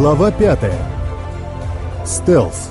Глава пятая. Стелс.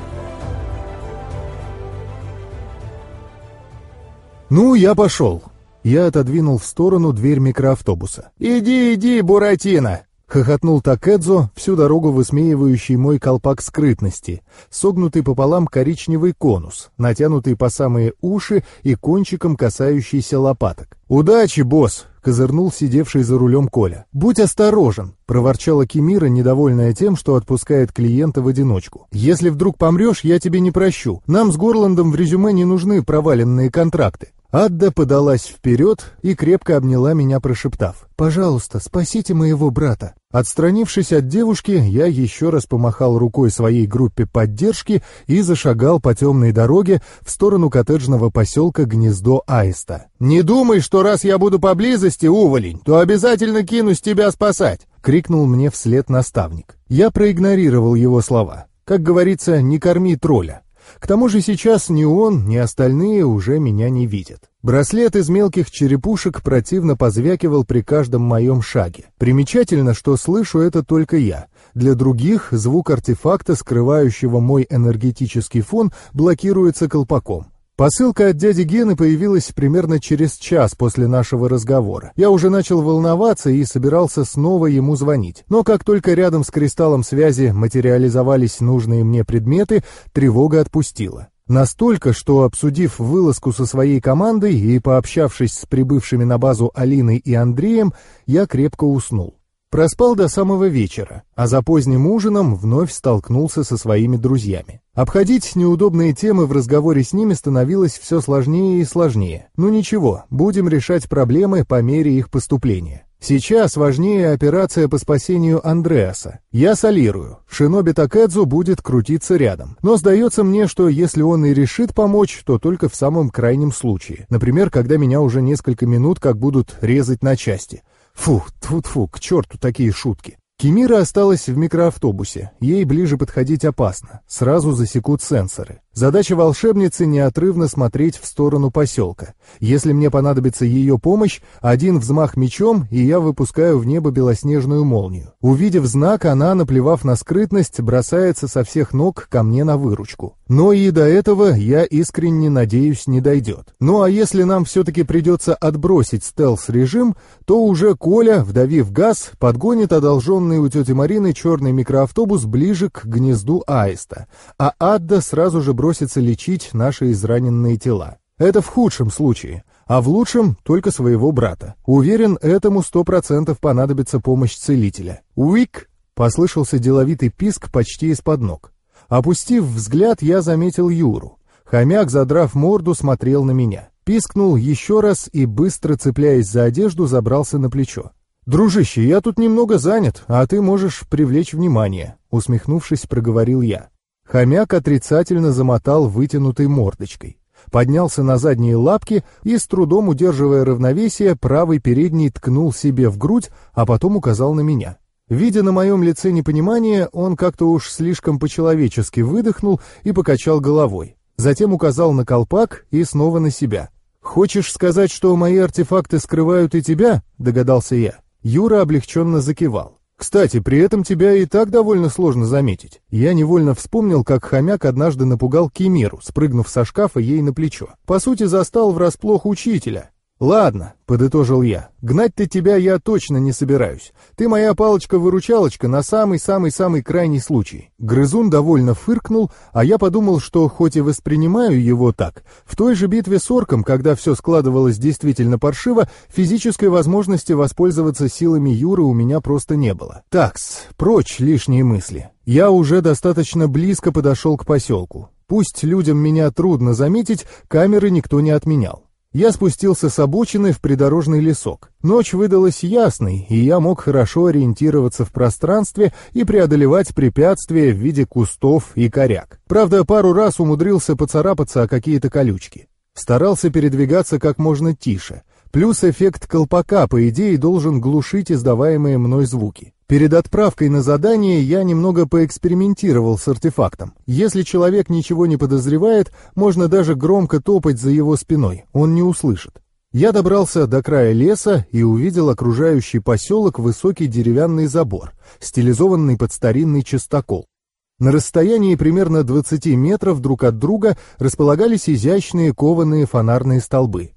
«Ну, я пошел». Я отодвинул в сторону дверь микроавтобуса. «Иди, иди, Буратино!» Хохотнул Такэдзо, всю дорогу высмеивающий мой колпак скрытности, согнутый пополам коричневый конус, натянутый по самые уши и кончиком касающийся лопаток. «Удачи, босс!» — козырнул сидевший за рулем Коля. «Будь осторожен!» — проворчала Кимира, недовольная тем, что отпускает клиента в одиночку. «Если вдруг помрешь, я тебе не прощу. Нам с Горландом в резюме не нужны проваленные контракты». Адда подалась вперед и крепко обняла меня, прошептав. «Пожалуйста, спасите моего брата». Отстранившись от девушки, я еще раз помахал рукой своей группе поддержки и зашагал по темной дороге в сторону коттеджного поселка Гнездо Аиста. «Не думай, что раз я буду поблизости, уволень, то обязательно кинусь тебя спасать!» — крикнул мне вслед наставник. Я проигнорировал его слова. Как говорится, не корми тролля. К тому же сейчас ни он, ни остальные уже меня не видят. Браслет из мелких черепушек противно позвякивал при каждом моем шаге. Примечательно, что слышу это только я. Для других звук артефакта, скрывающего мой энергетический фон, блокируется колпаком. Посылка от дяди Гены появилась примерно через час после нашего разговора. Я уже начал волноваться и собирался снова ему звонить. Но как только рядом с кристаллом связи материализовались нужные мне предметы, тревога отпустила. Настолько, что, обсудив вылазку со своей командой и пообщавшись с прибывшими на базу Алиной и Андреем, я крепко уснул. Проспал до самого вечера, а за поздним ужином вновь столкнулся со своими друзьями. Обходить неудобные темы в разговоре с ними становилось все сложнее и сложнее. Ну ничего, будем решать проблемы по мере их поступления. Сейчас важнее операция по спасению Андреаса. Я солирую. Шиноби Такэдзу будет крутиться рядом. Но сдается мне, что если он и решит помочь, то только в самом крайнем случае. Например, когда меня уже несколько минут как будут резать на части. Фу, тьфу-тьфу, к черту такие шутки. Кемира осталась в микроавтобусе. Ей ближе подходить опасно. Сразу засекут сенсоры. Задача волшебницы неотрывно смотреть в сторону поселка. Если мне понадобится ее помощь, один взмах мечом, и я выпускаю в небо белоснежную молнию. Увидев знак, она, наплевав на скрытность, бросается со всех ног ко мне на выручку. Но и до этого, я искренне надеюсь, не дойдет. Ну а если нам все-таки придется отбросить стелс-режим, то уже Коля, вдавив газ, подгонит одолженный у тети Марины черный микроавтобус ближе к гнезду аиста, а Адда сразу же бросит бросится лечить наши израненные тела. Это в худшем случае, а в лучшем только своего брата. Уверен, этому сто процентов понадобится помощь целителя. «Уик!» — послышался деловитый писк почти из-под ног. Опустив взгляд, я заметил Юру. Хомяк, задрав морду, смотрел на меня. Пискнул еще раз и, быстро цепляясь за одежду, забрался на плечо. «Дружище, я тут немного занят, а ты можешь привлечь внимание», — усмехнувшись, проговорил я. Хомяк отрицательно замотал вытянутой мордочкой. Поднялся на задние лапки и, с трудом удерживая равновесие, правый передний ткнул себе в грудь, а потом указал на меня. Видя на моем лице непонимание, он как-то уж слишком по-человечески выдохнул и покачал головой. Затем указал на колпак и снова на себя. «Хочешь сказать, что мои артефакты скрывают и тебя?» — догадался я. Юра облегченно закивал. Кстати, при этом тебя и так довольно сложно заметить. Я невольно вспомнил, как хомяк однажды напугал Кимеру, спрыгнув со шкафа ей на плечо. По сути, застал врасплох учителя. «Ладно», — подытожил я, — «гнать-то тебя я точно не собираюсь. Ты моя палочка-выручалочка на самый-самый-самый крайний случай». Грызун довольно фыркнул, а я подумал, что хоть и воспринимаю его так, в той же битве с орком, когда все складывалось действительно паршиво, физической возможности воспользоваться силами Юры у меня просто не было. Такс, прочь лишние мысли. Я уже достаточно близко подошел к поселку. Пусть людям меня трудно заметить, камеры никто не отменял. Я спустился с обочины в придорожный лесок. Ночь выдалась ясной, и я мог хорошо ориентироваться в пространстве и преодолевать препятствия в виде кустов и коряк. Правда, пару раз умудрился поцарапаться о какие-то колючки. Старался передвигаться как можно тише. Плюс эффект колпака, по идее, должен глушить издаваемые мной звуки. Перед отправкой на задание я немного поэкспериментировал с артефактом. Если человек ничего не подозревает, можно даже громко топать за его спиной, он не услышит. Я добрался до края леса и увидел окружающий поселок высокий деревянный забор, стилизованный под старинный частокол. На расстоянии примерно 20 метров друг от друга располагались изящные кованые фонарные столбы.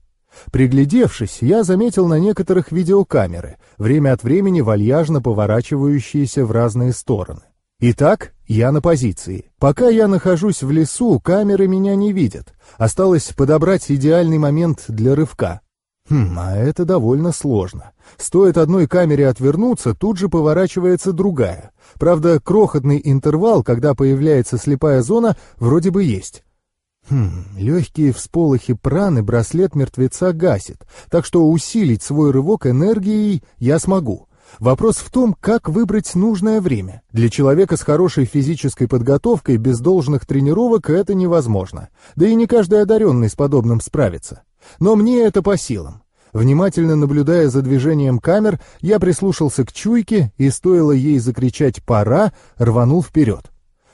Приглядевшись, я заметил на некоторых видеокамеры, время от времени вальяжно поворачивающиеся в разные стороны. Итак, я на позиции. Пока я нахожусь в лесу, камеры меня не видят. Осталось подобрать идеальный момент для рывка. Хм, а это довольно сложно. Стоит одной камере отвернуться, тут же поворачивается другая. Правда, крохотный интервал, когда появляется слепая зона, вроде бы есть. Хм, легкие всполохи праны браслет мертвеца гасит, так что усилить свой рывок энергией я смогу. Вопрос в том, как выбрать нужное время. Для человека с хорошей физической подготовкой без должных тренировок это невозможно. Да и не каждый одаренный с подобным справится. Но мне это по силам. Внимательно наблюдая за движением камер, я прислушался к чуйке и, стоило ей закричать «пора», рванул вперед.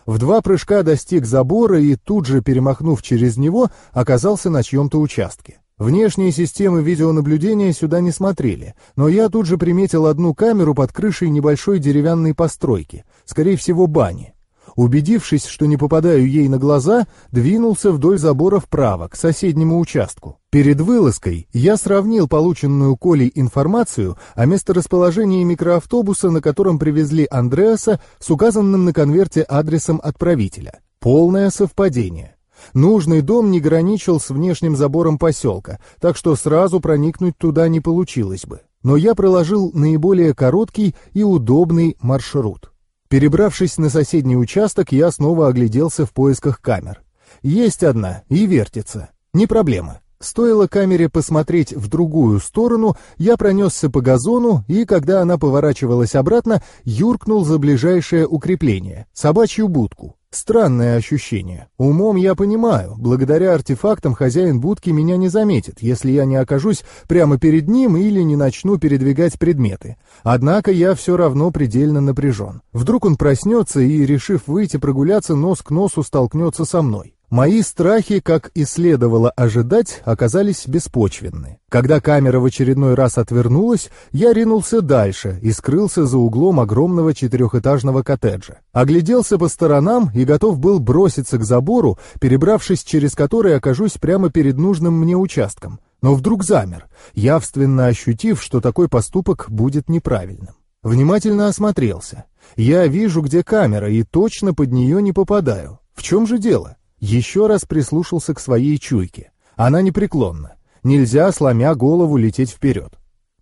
В два прыжка достиг забора и тут же, перемахнув через него, оказался на чьем-то участке. Внешние системы видеонаблюдения сюда не смотрели, но я тут же приметил одну камеру под крышей небольшой деревянной постройки, скорее всего бани. Убедившись, что не попадаю ей на глаза, двинулся вдоль забора вправо, к соседнему участку. Перед вылазкой я сравнил полученную Колей информацию о месторасположении микроавтобуса, на котором привезли Андреаса, с указанным на конверте адресом отправителя. Полное совпадение. Нужный дом не граничил с внешним забором поселка, так что сразу проникнуть туда не получилось бы. Но я проложил наиболее короткий и удобный маршрут. Перебравшись на соседний участок, я снова огляделся в поисках камер. Есть одна и вертится. Не проблема. Стоило камере посмотреть в другую сторону, я пронесся по газону и, когда она поворачивалась обратно, юркнул за ближайшее укрепление — собачью будку. Странное ощущение. Умом я понимаю, благодаря артефактам хозяин будки меня не заметит, если я не окажусь прямо перед ним или не начну передвигать предметы. Однако я все равно предельно напряжен. Вдруг он проснется и, решив выйти прогуляться, нос к носу столкнется со мной. Мои страхи, как и следовало ожидать, оказались беспочвенны. Когда камера в очередной раз отвернулась, я ринулся дальше и скрылся за углом огромного четырехэтажного коттеджа. Огляделся по сторонам и готов был броситься к забору, перебравшись через который окажусь прямо перед нужным мне участком. Но вдруг замер, явственно ощутив, что такой поступок будет неправильным. Внимательно осмотрелся. Я вижу, где камера, и точно под нее не попадаю. В чем же дело? Еще раз прислушался к своей чуйке. Она непреклонна. Нельзя, сломя голову, лететь вперед.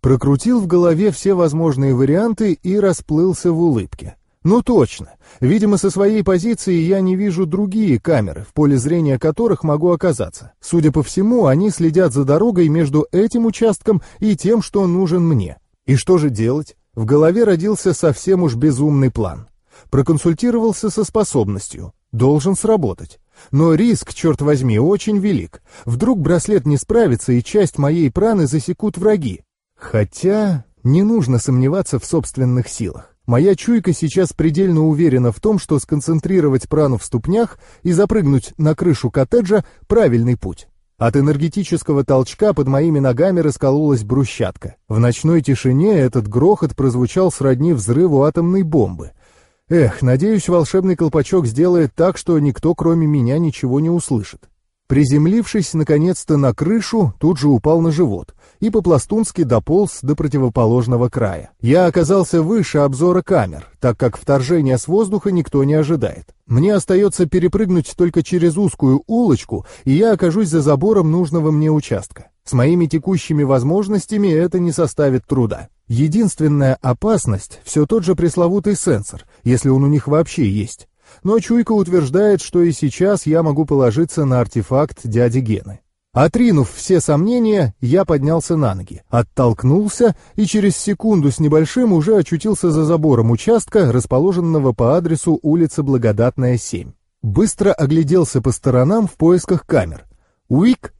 Прокрутил в голове все возможные варианты и расплылся в улыбке. Ну точно. Видимо, со своей позиции я не вижу другие камеры, в поле зрения которых могу оказаться. Судя по всему, они следят за дорогой между этим участком и тем, что нужен мне. И что же делать? В голове родился совсем уж безумный план. Проконсультировался со способностью. Должен сработать. Но риск, черт возьми, очень велик. Вдруг браслет не справится, и часть моей праны засекут враги. Хотя не нужно сомневаться в собственных силах. Моя чуйка сейчас предельно уверена в том, что сконцентрировать прану в ступнях и запрыгнуть на крышу коттеджа — правильный путь. От энергетического толчка под моими ногами раскололась брусчатка. В ночной тишине этот грохот прозвучал сродни взрыву атомной бомбы. Эх, надеюсь, волшебный колпачок сделает так, что никто, кроме меня, ничего не услышит. Приземлившись, наконец-то, на крышу, тут же упал на живот и по-пластунски дополз до противоположного края. Я оказался выше обзора камер, так как вторжения с воздуха никто не ожидает. Мне остается перепрыгнуть только через узкую улочку, и я окажусь за забором нужного мне участка. С моими текущими возможностями это не составит труда. Единственная опасность — все тот же пресловутый сенсор, если он у них вообще есть. Но Чуйка утверждает, что и сейчас я могу положиться на артефакт дяди Гены. Отринув все сомнения, я поднялся на ноги, оттолкнулся и через секунду с небольшим уже очутился за забором участка, расположенного по адресу улица Благодатная, 7. Быстро огляделся по сторонам в поисках камер. Уик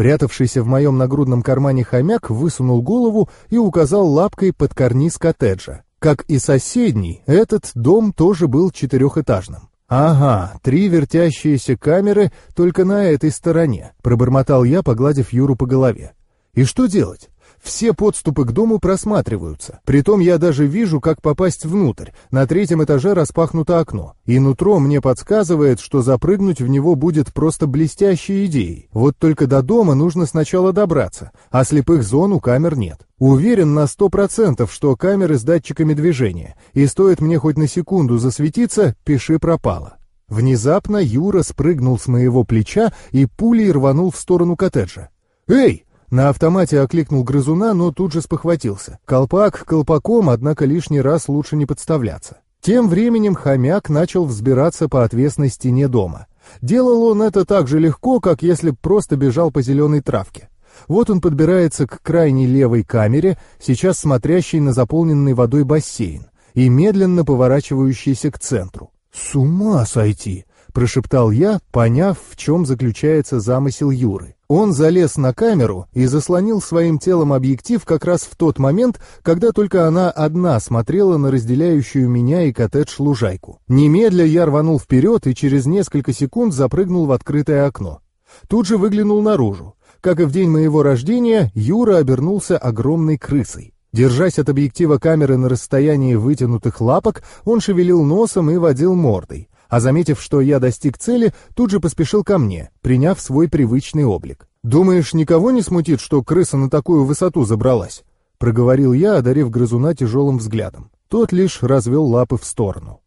Прятавшийся в моем нагрудном кармане хомяк высунул голову и указал лапкой под карниз коттеджа. Как и соседний, этот дом тоже был четырехэтажным. «Ага, три вертящиеся камеры только на этой стороне», — пробормотал я, погладив Юру по голове. И что делать? Все подступы к дому просматриваются. Притом я даже вижу, как попасть внутрь. На третьем этаже распахнуто окно. И нутро мне подсказывает, что запрыгнуть в него будет просто блестящей идеей. Вот только до дома нужно сначала добраться, а слепых зон у камер нет. Уверен на сто процентов, что камеры с датчиками движения. И стоит мне хоть на секунду засветиться, пиши пропало. Внезапно Юра спрыгнул с моего плеча и пулей рванул в сторону коттеджа. «Эй!» На автомате окликнул грызуна, но тут же спохватился. Колпак колпаком, однако лишний раз лучше не подставляться. Тем временем хомяк начал взбираться по отвесной стене дома. Делал он это так же легко, как если просто бежал по зеленой травке. Вот он подбирается к крайней левой камере, сейчас смотрящей на заполненный водой бассейн, и медленно поворачивающийся к центру. «С ума сойти!» — прошептал я, поняв, в чем заключается замысел Юры. Он залез на камеру и заслонил своим телом объектив как раз в тот момент, когда только она одна смотрела на разделяющую меня и коттедж лужайку. Немедля я рванул вперед и через несколько секунд запрыгнул в открытое окно. Тут же выглянул наружу. Как и в день моего рождения, Юра обернулся огромной крысой. Держась от объектива камеры на расстоянии вытянутых лапок, он шевелил носом и водил мордой а заметив, что я достиг цели, тут же поспешил ко мне, приняв свой привычный облик. «Думаешь, никого не смутит, что крыса на такую высоту забралась?» — проговорил я, одарив грызуна тяжелым взглядом. Тот лишь развел лапы в сторону.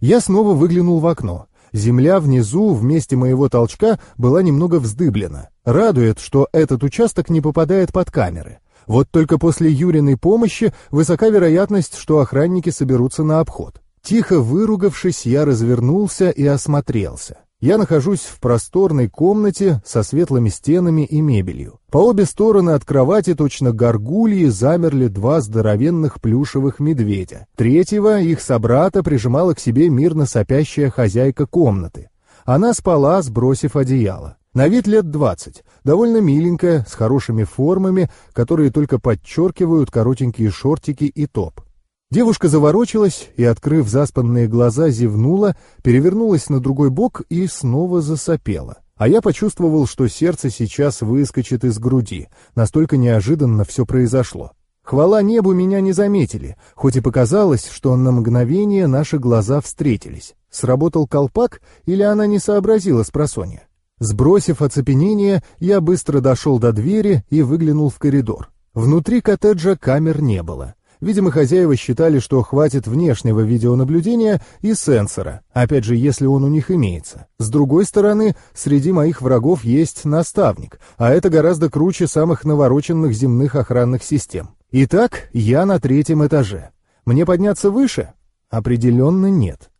Я снова выглянул в окно. Земля внизу, в месте моего толчка, была немного вздыблена. Радует, что этот участок не попадает под камеры. Вот только после Юриной помощи высока вероятность, что охранники соберутся на обход. Тихо выругавшись, я развернулся и осмотрелся. Я нахожусь в просторной комнате со светлыми стенами и мебелью. По обе стороны от кровати точно горгульи замерли два здоровенных плюшевых медведя. Третьего, их собрата, прижимала к себе мирно сопящая хозяйка комнаты. Она спала, сбросив одеяло. На вид лет двадцать, довольно миленькая, с хорошими формами, которые только подчеркивают коротенькие шортики и топ. Девушка заворочилась и, открыв заспанные глаза, зевнула, перевернулась на другой бок и снова засопела. А я почувствовал, что сердце сейчас выскочит из груди. Настолько неожиданно все произошло. Хвала небу меня не заметили, хоть и показалось, что на мгновение наши глаза встретились. Сработал колпак или она не сообразила с просонья? Сбросив оцепенение, я быстро дошел до двери и выглянул в коридор. Внутри коттеджа камер не было. Видимо, хозяева считали, что хватит внешнего видеонаблюдения и сенсора, опять же, если он у них имеется. С другой стороны, среди моих врагов есть наставник, а это гораздо круче самых навороченных земных охранных систем. Итак, я на третьем этаже. Мне подняться выше? Определенно нет.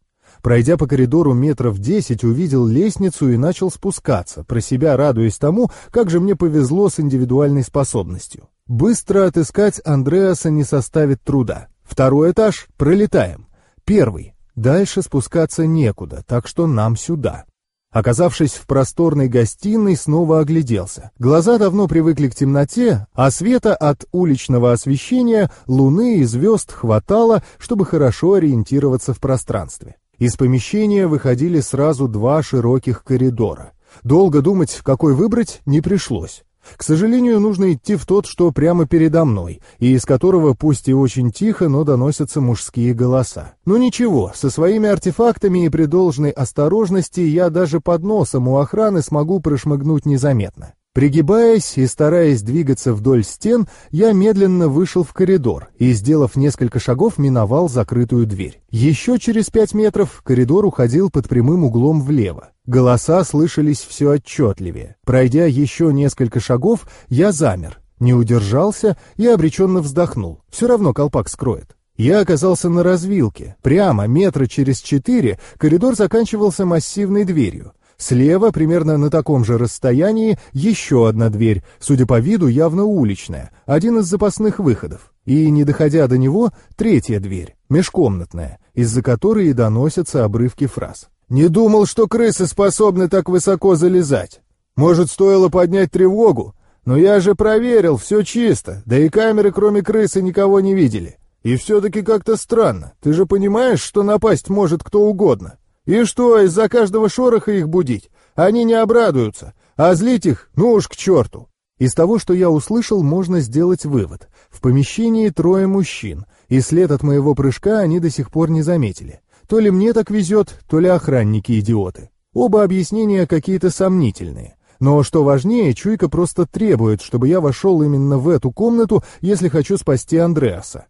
Пройдя по коридору метров десять, увидел лестницу и начал спускаться, про себя радуясь тому, как же мне повезло с индивидуальной способностью. Быстро отыскать Андреаса не составит труда. Второй этаж — пролетаем. Первый. Дальше спускаться некуда, так что нам сюда. Оказавшись в просторной гостиной, снова огляделся. Глаза давно привыкли к темноте, а света от уличного освещения, луны и звезд хватало, чтобы хорошо ориентироваться в пространстве. Из помещения выходили сразу два широких коридора. Долго думать, какой выбрать, не пришлось. К сожалению, нужно идти в тот, что прямо передо мной, и из которого пусть и очень тихо, но доносятся мужские голоса. Но ничего, со своими артефактами и при должной осторожности я даже под носом у охраны смогу прошмыгнуть незаметно. Пригибаясь и стараясь двигаться вдоль стен, я медленно вышел в коридор и, сделав несколько шагов, миновал закрытую дверь. Еще через пять метров коридор уходил под прямым углом влево. Голоса слышались все отчетливее. Пройдя еще несколько шагов, я замер, не удержался и обреченно вздохнул. Все равно колпак скроет. Я оказался на развилке. Прямо, метра через четыре, коридор заканчивался массивной дверью. Слева, примерно на таком же расстоянии, еще одна дверь, судя по виду, явно уличная, один из запасных выходов. И, не доходя до него, третья дверь, межкомнатная, из-за которой и доносятся обрывки фраз. «Не думал, что крысы способны так высоко залезать. Может, стоило поднять тревогу? Но я же проверил, все чисто, да и камеры, кроме крысы, никого не видели. И все-таки как-то странно. Ты же понимаешь, что напасть может кто угодно. И что, из-за каждого шороха их будить? Они не обрадуются, а злить их, ну уж к черту. Из того, что я услышал, можно сделать вывод. В помещении трое мужчин, и след от моего прыжка они до сих пор не заметили. То ли мне так везет, то ли охранники идиоты. Оба объяснения какие-то сомнительные. Но что важнее, чуйка просто требует, чтобы я вошел именно в эту комнату, если хочу спасти Андреаса.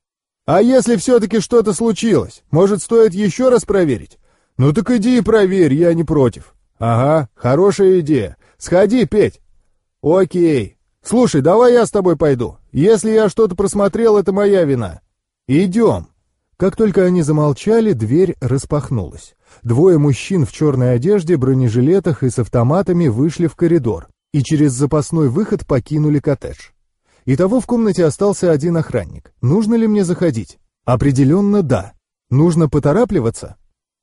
«А если все-таки что-то случилось? Может, стоит еще раз проверить?» «Ну так иди и проверь, я не против». «Ага, хорошая идея. Сходи, Петь». «Окей. Слушай, давай я с тобой пойду. Если я что-то просмотрел, это моя вина. Идем». Как только они замолчали, дверь распахнулась. Двое мужчин в черной одежде, бронежилетах и с автоматами вышли в коридор и через запасной выход покинули коттедж. Итого в комнате остался один охранник. Нужно ли мне заходить? Определенно да. Нужно поторапливаться?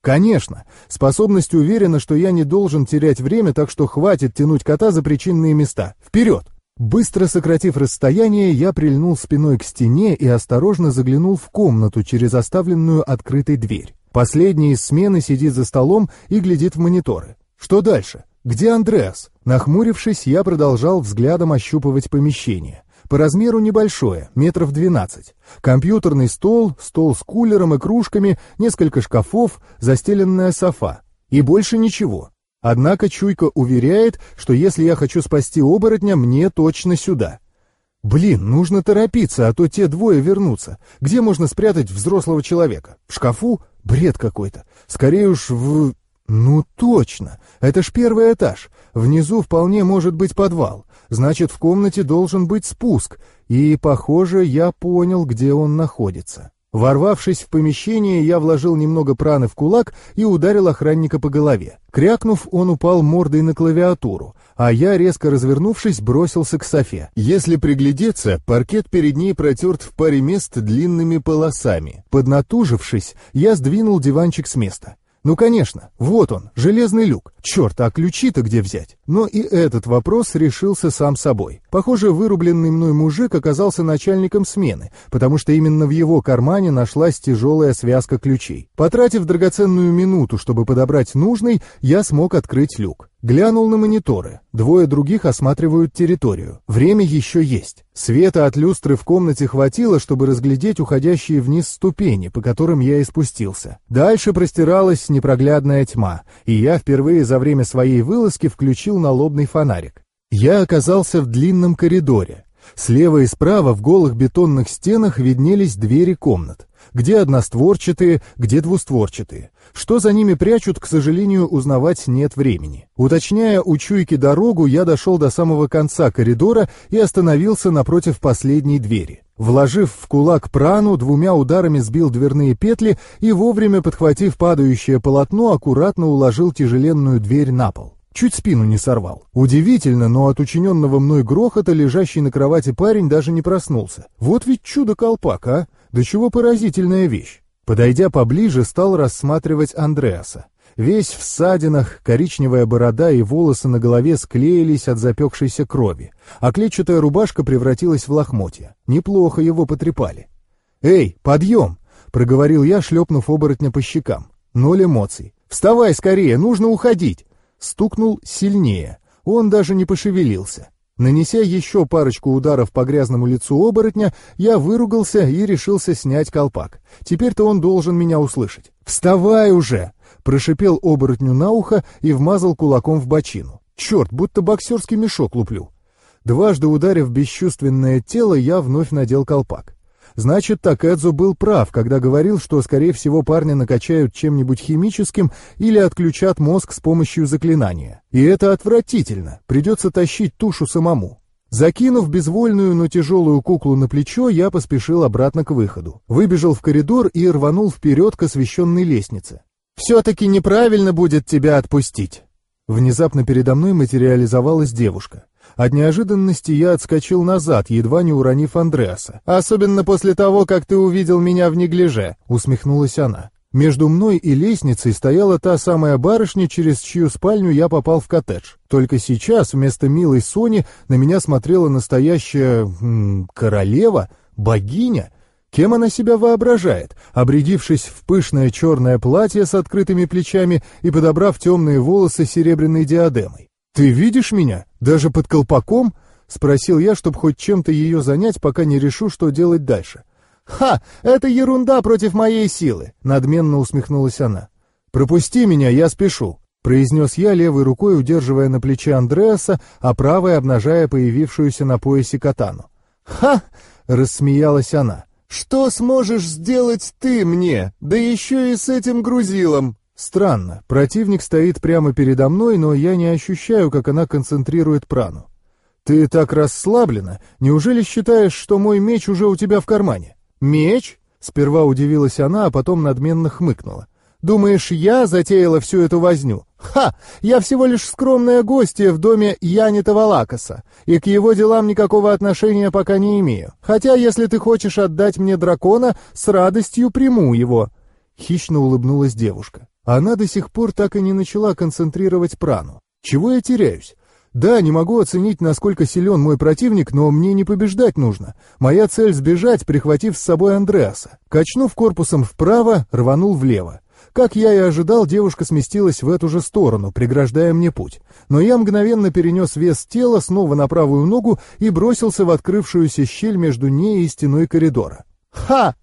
Конечно. Способность уверена, что я не должен терять время, так что хватит тянуть кота за причинные места. Вперед! Быстро сократив расстояние, я прильнул спиной к стене и осторожно заглянул в комнату через оставленную открытой дверь. Последний из смены сидит за столом и глядит в мониторы. Что дальше? Где Андреас? Нахмурившись, я продолжал взглядом ощупывать помещение. По размеру небольшое, метров 12. Компьютерный стол, стол с кулером и кружками, несколько шкафов, застеленная софа. И больше ничего. Однако чуйка уверяет, что если я хочу спасти оборотня, мне точно сюда. Блин, нужно торопиться, а то те двое вернутся. Где можно спрятать взрослого человека? В шкафу? Бред какой-то. Скорее уж в... Ну точно, это ж первый этаж. Внизу вполне может быть подвал. Значит, в комнате должен быть спуск. И, похоже, я понял, где он находится. Ворвавшись в помещение, я вложил немного праны в кулак и ударил охранника по голове. Крякнув, он упал мордой на клавиатуру, а я, резко развернувшись, бросился к Софе. Если приглядеться, паркет перед ней протерт в паре мест длинными полосами. Поднатужившись, я сдвинул диванчик с места. Ну, конечно, вот он, железный люк. Черт, а ключи-то где взять? Но и этот вопрос решился сам собой. Похоже, вырубленный мной мужик оказался начальником смены, потому что именно в его кармане нашлась тяжелая связка ключей. Потратив драгоценную минуту, чтобы подобрать нужный, я смог открыть люк. Глянул на мониторы. Двое других осматривают территорию. Время еще есть. Света от люстры в комнате хватило, чтобы разглядеть уходящие вниз ступени, по которым я и спустился. Дальше простиралась непроглядная тьма, и я впервые за время своей вылазки включил налобный фонарик. Я оказался в длинном коридоре. Слева и справа в голых бетонных стенах виднелись двери комнат. Где одностворчатые, где двустворчатые. Что за ними прячут, к сожалению, узнавать нет времени. Уточняя у чуйки дорогу, я дошел до самого конца коридора и остановился напротив последней двери. Вложив в кулак прану, двумя ударами сбил дверные петли и, вовремя подхватив падающее полотно, аккуратно уложил тяжеленную дверь на пол. Чуть спину не сорвал. Удивительно, но от учиненного мной грохота лежащий на кровати парень даже не проснулся. Вот ведь чудо-колпак, а! Да чего поразительная вещь. Подойдя поближе, стал рассматривать Андреаса. Весь в ссадинах, коричневая борода и волосы на голове склеились от запекшейся крови, а клетчатая рубашка превратилась в лохмотья. Неплохо его потрепали. «Эй, подъем!» — проговорил я, шлепнув оборотня по щекам. Ноль эмоций. «Вставай скорее, нужно уходить!» Стукнул сильнее. Он даже не пошевелился. Нанеся еще парочку ударов по грязному лицу оборотня, я выругался и решился снять колпак. Теперь-то он должен меня услышать. «Вставай уже!» — прошипел оборотню на ухо и вмазал кулаком в бочину. «Черт, будто боксерский мешок луплю!» Дважды ударив бесчувственное тело, я вновь надел колпак. Значит, Такэдзо был прав, когда говорил, что, скорее всего, парня накачают чем-нибудь химическим или отключат мозг с помощью заклинания. И это отвратительно, придется тащить тушу самому. Закинув безвольную, но тяжелую куклу на плечо, я поспешил обратно к выходу. Выбежал в коридор и рванул вперед к освещенной лестнице. «Все-таки неправильно будет тебя отпустить!» Внезапно передо мной материализовалась девушка. От неожиданности я отскочил назад, едва не уронив Андреаса. «Особенно после того, как ты увидел меня в неглиже», — усмехнулась она. Между мной и лестницей стояла та самая барышня, через чью спальню я попал в коттедж. Только сейчас вместо милой Сони на меня смотрела настоящая... М -м, королева? Богиня? Кем она себя воображает, обрядившись в пышное черное платье с открытыми плечами и подобрав темные волосы серебряной диадемой? «Ты видишь меня? Даже под колпаком? — спросил я, чтобы хоть чем-то ее занять, пока не решу, что делать дальше. «Ха! Это ерунда против моей силы!» — надменно усмехнулась она. «Пропусти меня, я спешу», — произнес я левой рукой, удерживая на плече Андреаса, а правой обнажая появившуюся на поясе катану. «Ха!» — рассмеялась она. «Что сможешь сделать ты мне, да еще и с этим грузилом?» Странно, противник стоит прямо передо мной, но я не ощущаю, как она концентрирует прану. «Ты так расслаблена, неужели считаешь, что мой меч уже у тебя в кармане?» «Меч?» — сперва удивилась она, а потом надменно хмыкнула. «Думаешь, я затеяла всю эту возню? Ха! Я всего лишь скромная гостья в доме Янита Валакаса, и к его делам никакого отношения пока не имею. Хотя, если ты хочешь отдать мне дракона, с радостью приму его». Хищно улыбнулась девушка. Она до сих пор так и не начала концентрировать прану. Чего я теряюсь? Да, не могу оценить, насколько силен мой противник, но мне не побеждать нужно. Моя цель — сбежать, прихватив с собой Андреаса. Качнув корпусом вправо, рванул влево. Как я и ожидал, девушка сместилась в эту же сторону, преграждая мне путь. Но я мгновенно перенес вес тела снова на правую ногу и бросился в открывшуюся щель между ней и стеной коридора. «Ха!»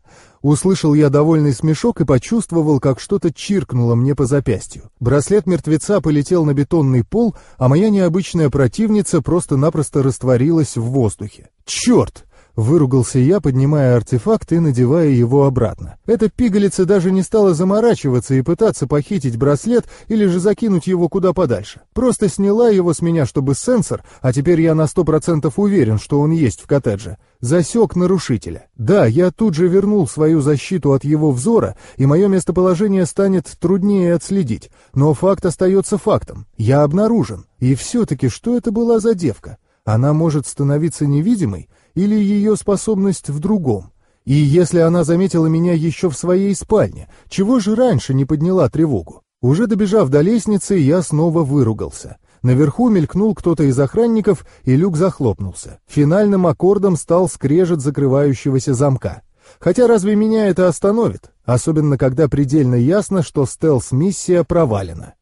Услышал я довольный смешок и почувствовал, как что-то чиркнуло мне по запястью. Браслет мертвеца полетел на бетонный пол, а моя необычная противница просто-напросто растворилась в воздухе. «Черт!» Выругался я, поднимая артефакт и надевая его обратно. Эта пигалица даже не стала заморачиваться и пытаться похитить браслет или же закинуть его куда подальше. Просто сняла его с меня, чтобы сенсор, а теперь я на сто процентов уверен, что он есть в коттедже, засек нарушителя. Да, я тут же вернул свою защиту от его взора, и мое местоположение станет труднее отследить. Но факт остается фактом. Я обнаружен. И все-таки, что это была за девка? Она может становиться невидимой, или ее способность в другом? И если она заметила меня еще в своей спальне, чего же раньше не подняла тревогу? Уже добежав до лестницы, я снова выругался. Наверху мелькнул кто-то из охранников, и люк захлопнулся. Финальным аккордом стал скрежет закрывающегося замка. Хотя разве меня это остановит? Особенно когда предельно ясно, что стелс-миссия провалена.